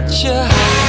at you.